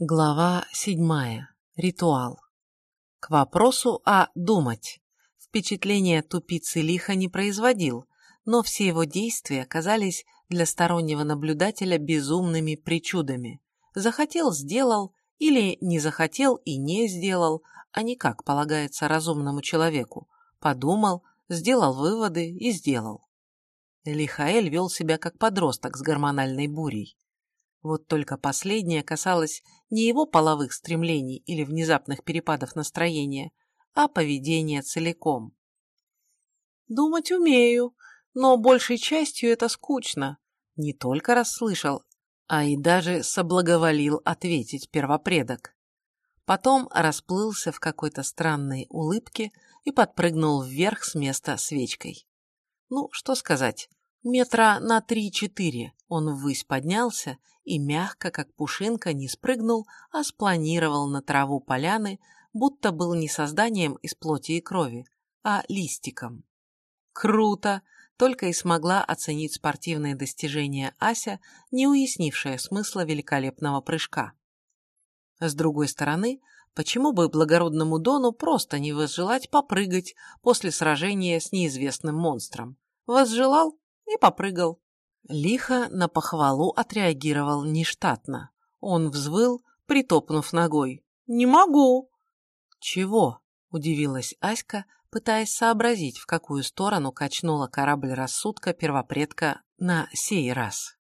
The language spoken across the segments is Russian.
Глава седьмая. Ритуал. К вопросу о «думать». Впечатление тупицы лиха не производил, но все его действия казались для стороннего наблюдателя безумными причудами. Захотел – сделал, или не захотел и не сделал, а не как полагается разумному человеку. Подумал, сделал выводы и сделал. Лихаэль вел себя как подросток с гормональной бурей. Вот только последнее касалось не его половых стремлений или внезапных перепадов настроения, а поведения целиком. «Думать умею, но большей частью это скучно», не только расслышал, а и даже соблаговолил ответить первопредок. Потом расплылся в какой-то странной улыбке и подпрыгнул вверх с места свечкой. Ну, что сказать, Метра на три-четыре он ввысь поднялся и мягко, как пушинка, не спрыгнул, а спланировал на траву поляны, будто был не созданием из плоти и крови, а листиком. Круто! Только и смогла оценить спортивные достижения Ася, не уяснившая смысла великолепного прыжка. С другой стороны, почему бы благородному Дону просто не возжелать попрыгать после сражения с неизвестным монстром? Возжелал и попрыгал. Лихо на похвалу отреагировал нештатно. Он взвыл, притопнув ногой. «Не могу!» «Чего?» – удивилась Аська, пытаясь сообразить, в какую сторону качнула корабль рассудка первопредка на сей раз.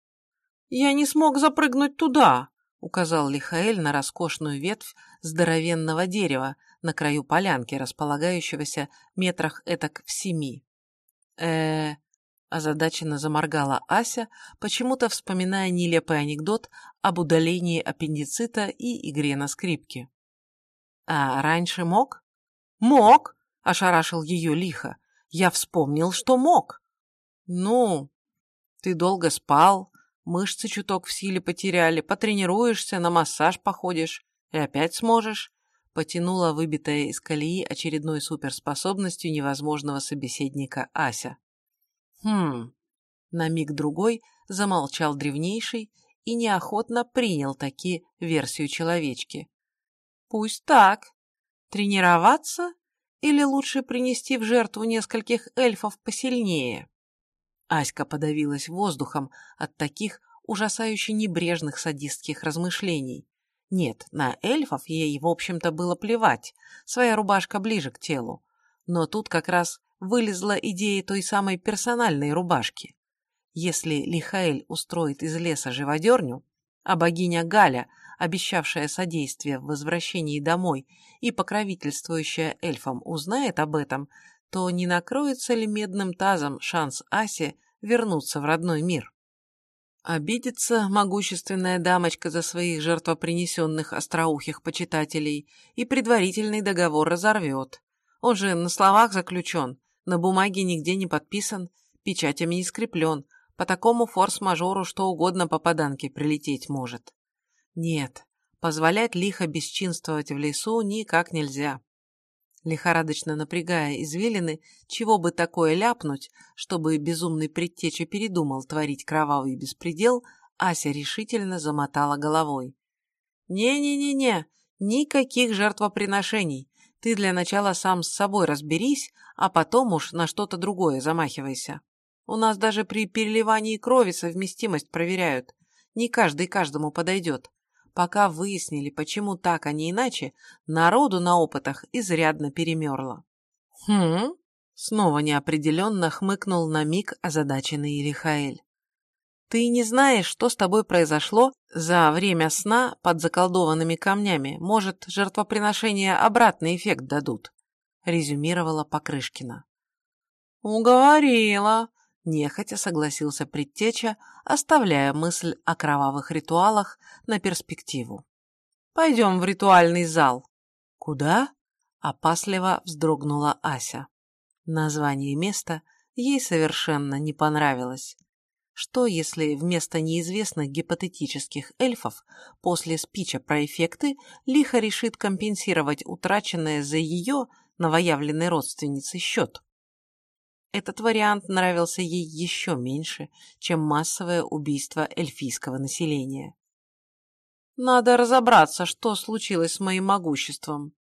«Я не смог запрыгнуть туда!» – указал Лихаэль на роскошную ветвь здоровенного дерева на краю полянки, располагающегося метрах этак в семи. э озадаченно заморгала Ася, почему-то вспоминая нелепый анекдот об удалении аппендицита и игре на скрипке. «А раньше мог?» «Мог!» — ошарашил ее лихо. «Я вспомнил, что мог». «Ну, ты долго спал, мышцы чуток в силе потеряли, потренируешься, на массаж походишь и опять сможешь», потянула выбитая из колеи очередной суперспособностью невозможного собеседника Ася. Хм. На миг другой замолчал древнейший и неохотно принял таки версию человечки. Пусть так. Тренироваться или лучше принести в жертву нескольких эльфов посильнее? Аська подавилась воздухом от таких ужасающе небрежных садистских размышлений. Нет, на эльфов ей, в общем-то, было плевать, своя рубашка ближе к телу. Но тут как раз вылезла идея той самой персональной рубашки. Если Лихаэль устроит из леса живодерню, а богиня Галя, обещавшая содействие в возвращении домой и покровительствующая эльфам, узнает об этом, то не накроется ли медным тазом шанс Асе вернуться в родной мир? Обидится могущественная дамочка за своих жертвопринесенных остроухих почитателей и предварительный договор разорвет. Он же на словах заключен, на бумаге нигде не подписан, печатями не скреплен. По такому форс-мажору что угодно попаданке прилететь может. Нет, позволять лихо бесчинствовать в лесу никак нельзя. Лихорадочно напрягая извилины, чего бы такое ляпнуть, чтобы безумный предтеча передумал творить кровавый беспредел, Ася решительно замотала головой. «Не-не-не-не, никаких жертвоприношений. Ты для начала сам с собой разберись, а потом уж на что-то другое замахивайся. У нас даже при переливании крови совместимость проверяют. Не каждый каждому подойдет. Пока выяснили, почему так, а не иначе, народу на опытах изрядно перемерло. Хм? Снова неопределенно хмыкнул на миг озадаченный Илихаэль. Ты не знаешь, что с тобой произошло за время сна под заколдованными камнями. Может, жертвоприношения обратный эффект дадут», — резюмировала Покрышкина. «Уговорила», — нехотя согласился предтеча, оставляя мысль о кровавых ритуалах на перспективу. «Пойдем в ритуальный зал». «Куда?» — опасливо вздрогнула Ася. Название места ей совершенно не понравилось. Что, если вместо неизвестных гипотетических эльфов после спича про эффекты Лиха решит компенсировать утраченное за ее, новоявленной родственницей, счет? Этот вариант нравился ей еще меньше, чем массовое убийство эльфийского населения. Надо разобраться, что случилось с моим могуществом.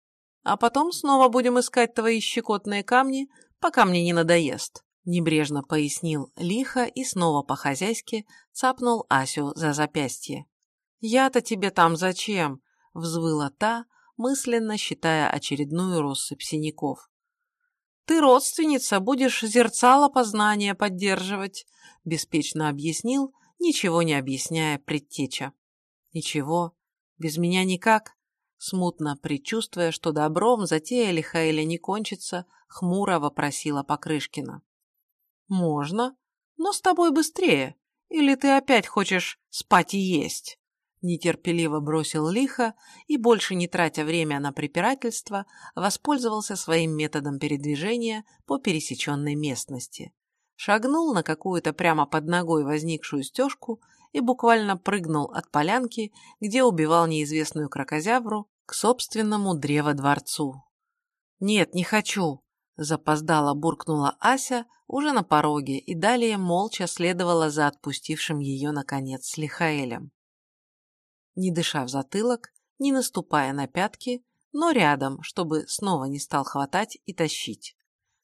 А потом снова будем искать твои щекотные камни, пока мне не надоест», — небрежно пояснил лихо и снова по-хозяйски цапнул Асю за запястье. «Я-то тебе там зачем?» — взвыла та, мысленно считая очередную россыпь синяков. «Ты родственница, будешь зерцало познания поддерживать», — беспечно объяснил, ничего не объясняя предтеча. «Ничего, без меня никак», смутно предчувствуя, что добром затея Лихаэля не кончится, хмуро вопросила Покрышкина. «Можно, но с тобой быстрее. Или ты опять хочешь спать и есть?» Нетерпеливо бросил лихо и, больше не тратя время на препирательство, воспользовался своим методом передвижения по пересеченной местности. Шагнул на какую-то прямо под ногой возникшую стежку и буквально прыгнул от полянки, где убивал неизвестную крокозябру, к собственному древодворцу. «Нет, не хочу!» – запоздала буркнула Ася уже на пороге и далее молча следовала за отпустившим ее, наконец, Лихаэлем. Не дыша в затылок, не наступая на пятки, но рядом, чтобы снова не стал хватать и тащить.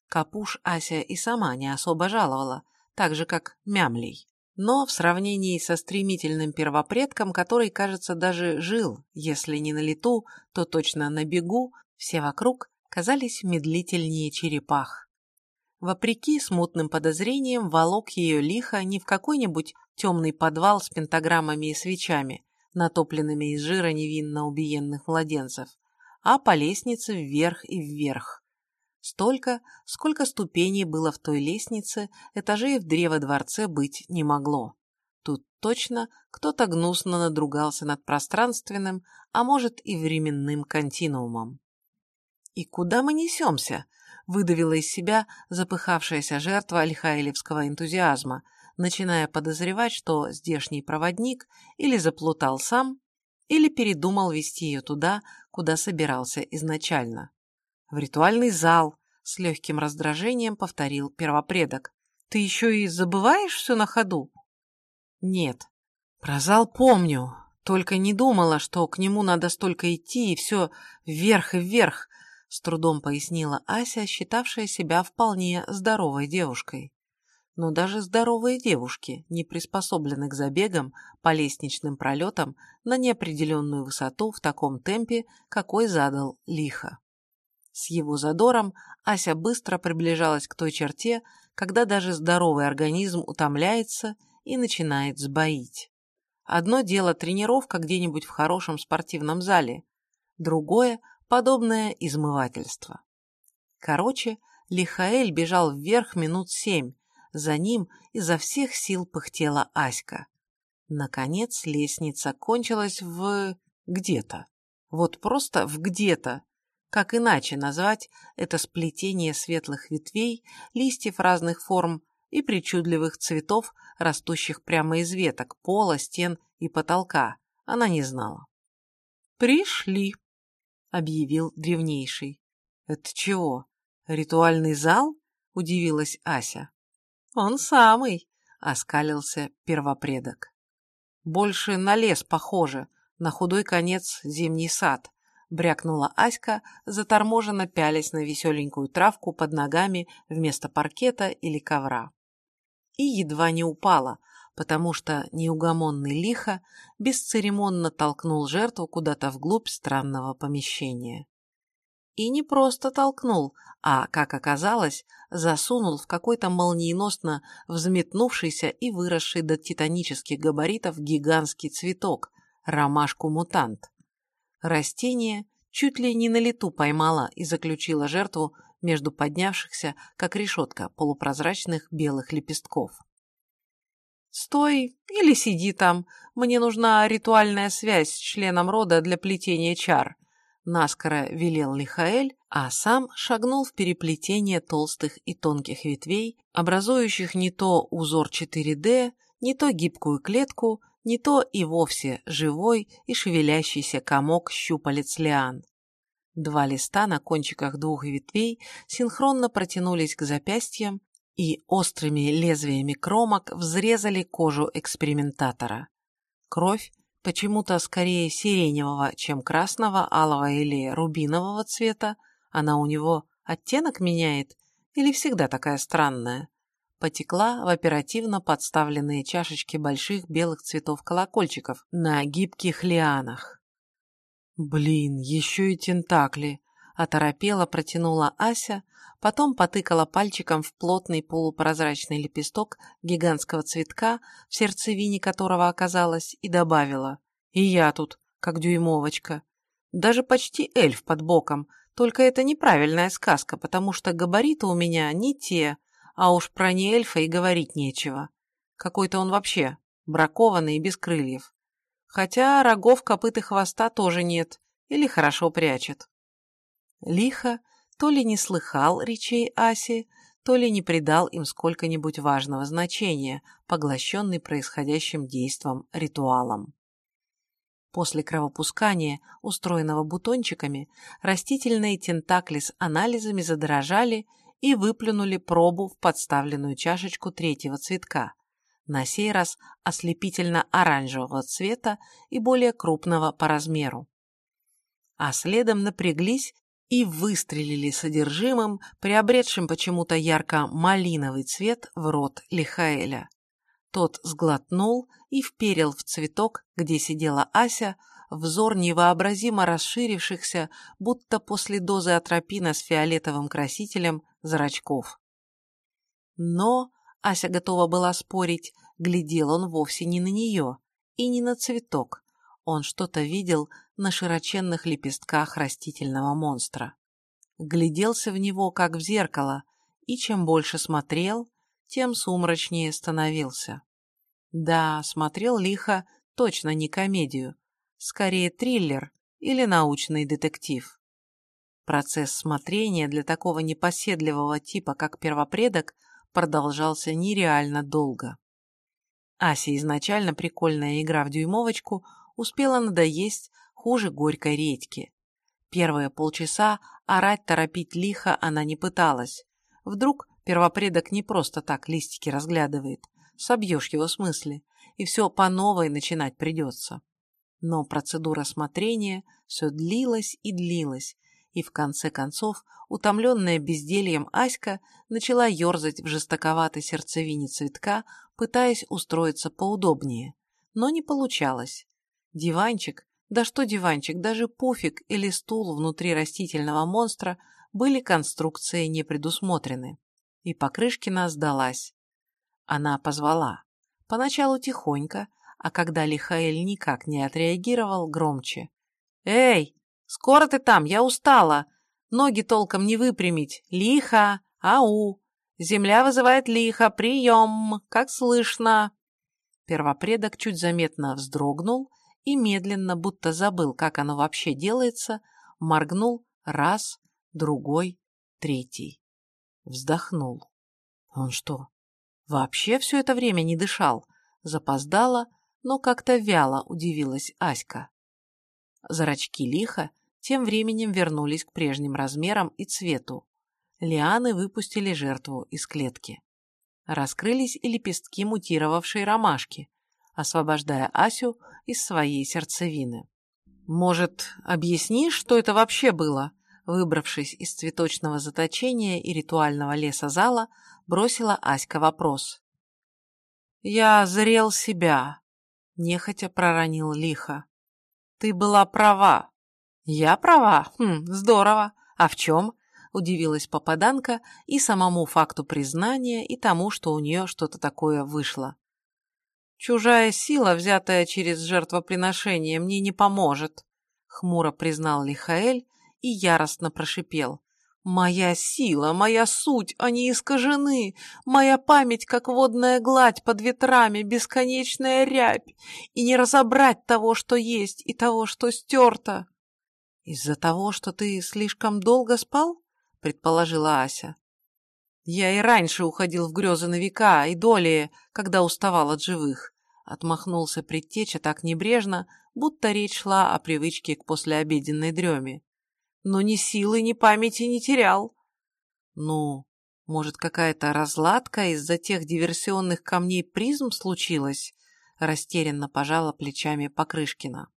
Капуш Ася и сама не особо жаловала, так же, как Мямлей но в сравнении со стремительным первопредком, который, кажется, даже жил, если не на лету, то точно на бегу, все вокруг казались медлительнее черепах. Вопреки смутным подозрениям, волок ее лихо не в какой-нибудь темный подвал с пентаграммами и свечами, натопленными из жира невинно убиенных младенцев, а по лестнице вверх и вверх, Столько, сколько ступеней было в той лестнице, этажей в древо-дворце быть не могло. Тут точно кто-то гнусно надругался над пространственным, а может и временным континуумом. «И куда мы несемся?» — выдавила из себя запыхавшаяся жертва альхаилевского энтузиазма, начиная подозревать, что здешний проводник или заплутал сам, или передумал вести ее туда, куда собирался изначально. В ритуальный зал, с легким раздражением повторил первопредок. Ты еще и забываешь все на ходу? Нет. Про зал помню, только не думала, что к нему надо столько идти, и все вверх и вверх, с трудом пояснила Ася, считавшая себя вполне здоровой девушкой. Но даже здоровые девушки не приспособлены к забегам по лестничным пролетам на неопределенную высоту в таком темпе, какой задал лихо. С его задором Ася быстро приближалась к той черте, когда даже здоровый организм утомляется и начинает сбоить. Одно дело тренировка где-нибудь в хорошем спортивном зале, другое – подобное измывательство. Короче, Лихаэль бежал вверх минут семь, за ним изо всех сил пыхтела Аська. Наконец лестница кончилась в... где-то. Вот просто в где-то, как иначе назвать это сплетение светлых ветвей, листьев разных форм и причудливых цветов, растущих прямо из веток, пола, стен и потолка, она не знала. «Пришли», — объявил древнейший. «Это чего, ритуальный зал?» — удивилась Ася. «Он самый», — оскалился первопредок. «Больше на лес похоже, на худой конец зимний сад», брякнула Аська, заторможенно пялясь на веселенькую травку под ногами вместо паркета или ковра. И едва не упала, потому что неугомонный лихо бесцеремонно толкнул жертву куда-то вглубь странного помещения. И не просто толкнул, а, как оказалось, засунул в какой-то молниеносно взметнувшийся и выросший до титанических габаритов гигантский цветок, ромашку-мутант. Растение чуть ли не на лету поймала и заключила жертву между поднявшихся, как решетка, полупрозрачных белых лепестков. «Стой или сиди там, мне нужна ритуальная связь с членом рода для плетения чар», наскоро велел Лихаэль, а сам шагнул в переплетение толстых и тонких ветвей, образующих не то узор 4D, не то гибкую клетку, не то и вовсе живой и шевелящийся комок щупалец лиан. Два листа на кончиках двух ветвей синхронно протянулись к запястьям и острыми лезвиями кромок взрезали кожу экспериментатора. Кровь, почему-то скорее сиреневого, чем красного, алого или рубинового цвета, она у него оттенок меняет или всегда такая странная? Потекла в оперативно подставленные чашечки больших белых цветов колокольчиков на гибких лианах. «Блин, еще и тентакли!» – оторопела протянула Ася, потом потыкала пальчиком в плотный полупрозрачный лепесток гигантского цветка, в сердцевине которого оказалась, и добавила. «И я тут, как дюймовочка. Даже почти эльф под боком, только это неправильная сказка, потому что габариты у меня не те, а уж про не эльфа и говорить нечего. Какой-то он вообще бракованный и без крыльев. Хотя рогов, копыт и хвоста тоже нет, или хорошо прячет. Лихо то ли не слыхал речей Аси, то ли не придал им сколько-нибудь важного значения, поглощенный происходящим действом ритуалом. После кровопускания, устроенного бутончиками, растительные тентакли с анализами задрожали и выплюнули пробу в подставленную чашечку третьего цветка, на сей раз ослепительно-оранжевого цвета и более крупного по размеру. А следом напряглись и выстрелили содержимым, приобретшим почему-то ярко-малиновый цвет в рот Лихаэля. Тот сглотнул и вперил в цветок, где сидела Ася, взор невообразимо расширившихся, будто после дозы атропина с фиолетовым красителем, зрачков. Но, Ася готова была спорить, глядел он вовсе не на нее и не на цветок. Он что-то видел на широченных лепестках растительного монстра. Гляделся в него, как в зеркало, и чем больше смотрел, тем сумрачнее становился. Да, смотрел лихо точно не комедию, скорее триллер или научный детектив. Процесс смотрения для такого непоседливого типа, как первопредок, продолжался нереально долго. Асе изначально прикольная игра в дюймовочку успела надоесть хуже горькой редьки. Первые полчаса орать, торопить лихо она не пыталась. Вдруг первопредок не просто так листики разглядывает, собьешь его смысле, и все по новой начинать придется. Но процедура смотрения все длилась и длилась, и в конце концов, утомленная бездельем Аська начала ерзать в жестоковатой сердцевине цветка, пытаясь устроиться поудобнее. Но не получалось. Диванчик, да что диванчик, даже пуфик или стул внутри растительного монстра были конструкцией не предусмотрены. И Покрышкина сдалась. Она позвала. Поначалу тихонько, а когда Лихаэль никак не отреагировал, громче. «Эй, скоро ты там, я устала. Ноги толком не выпрямить. Лихо, ау. Земля вызывает лихо, прием, как слышно». Первопредок чуть заметно вздрогнул и медленно, будто забыл, как оно вообще делается, моргнул раз, другой, третий. Вздохнул. Он что, Вообще все это время не дышал. Запоздала, но как-то вяло удивилась Аська. Зрачки лихо тем временем вернулись к прежним размерам и цвету. Лианы выпустили жертву из клетки. Раскрылись и лепестки мутировавшей ромашки, освобождая Асю из своей сердцевины. «Может, объяснишь, что это вообще было?» Выбравшись из цветочного заточения и ритуального леса зала, бросила Аська вопрос. «Я зрел себя», — нехотя проронил лихо. «Ты была права». «Я права? Хм, здорово. А в чем?» — удивилась попаданка и самому факту признания, и тому, что у нее что-то такое вышло. «Чужая сила, взятая через жертвоприношение, мне не поможет», — хмуро признал Лихаэль и яростно прошипел. Моя сила, моя суть, они искажены. Моя память, как водная гладь под ветрами, бесконечная рябь. И не разобрать того, что есть, и того, что стерто. Из-за того, что ты слишком долго спал? Предположила Ася. Я и раньше уходил в грезы на века, и долее, когда уставал от живых. Отмахнулся предтеча так небрежно, будто речь шла о привычке к послеобеденной дреме но ни силы, ни памяти не терял. Ну, может, какая-то разладка из-за тех диверсионных камней призм случилась? растерянно пожала плечами Покрышкина.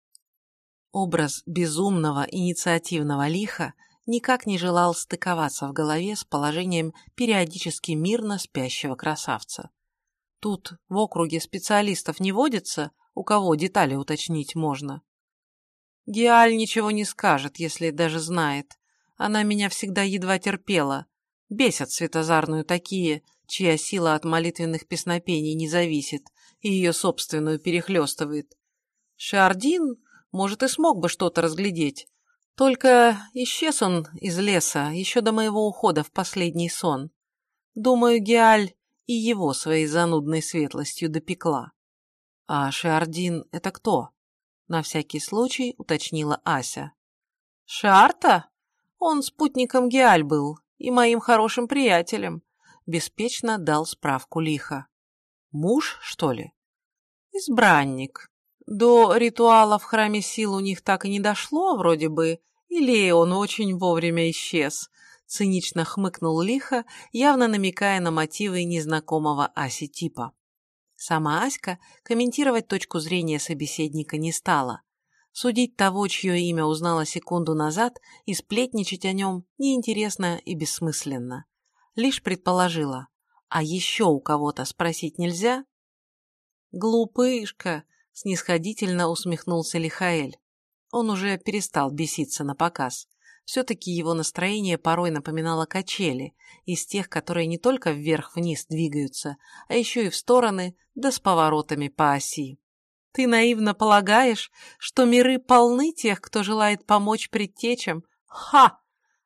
Образ безумного инициативного лиха никак не желал стыковаться в голове с положением периодически мирно спящего красавца. Тут в округе специалистов не водится, у кого детали уточнить можно. Геаль ничего не скажет, если даже знает. Она меня всегда едва терпела. Бесят светозарную такие, чья сила от молитвенных песнопений не зависит и ее собственную перехлестывает. Шардин, может, и смог бы что-то разглядеть. Только исчез он из леса еще до моего ухода в последний сон. Думаю, Геаль и его своей занудной светлостью допекла. А Шардин — это кто? На всякий случай уточнила Ася. Шарта? Он спутником Геаль был и моим хорошим приятелем. Беспечно дал справку лихо. Муж, что ли? Избранник. До ритуала в храме сил у них так и не дошло, вроде бы, или он очень вовремя исчез. Цинично хмыкнул лихо, явно намекая на мотивы незнакомого Аси типа. Сама Аська комментировать точку зрения собеседника не стала. Судить того, чье имя узнала секунду назад, и сплетничать о нем неинтересно и бессмысленно. Лишь предположила. А еще у кого-то спросить нельзя? «Глупышка!» — снисходительно усмехнулся Лихаэль. Он уже перестал беситься на показ. Все-таки его настроение порой напоминало качели, из тех, которые не только вверх-вниз двигаются, а еще и в стороны, да с поворотами по оси. Ты наивно полагаешь, что миры полны тех, кто желает помочь предтечам? Ха!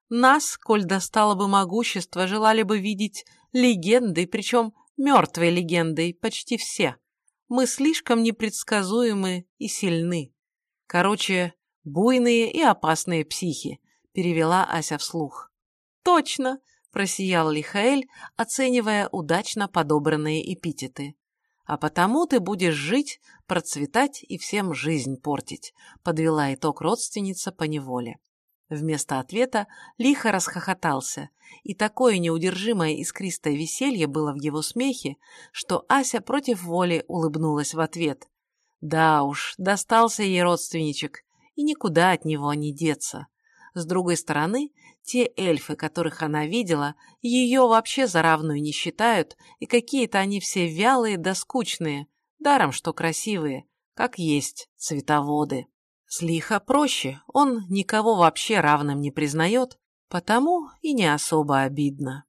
Нас, коль достало бы могущество, желали бы видеть легендой, причем мертвой легендой, почти все. Мы слишком непредсказуемы и сильны. Короче, буйные и опасные психи, перевела Ася вслух. Точно, просиял Лихаэль, оценивая удачно подобранные эпитеты. А потому ты будешь жить, процветать и всем жизнь портить, подвела итог родственница по неволе. Вместо ответа лихо расхохотался, и такое неудержимое искристое веселье было в его смехе, что Ася против воли улыбнулась в ответ. Да уж, достался ей родственничек, и никуда от него не деться. С другой стороны, те эльфы, которых она видела, ее вообще за равную не считают, и какие-то они все вялые да скучные, даром что красивые, как есть цветоводы. Слиха проще, он никого вообще равным не признает, потому и не особо обидно.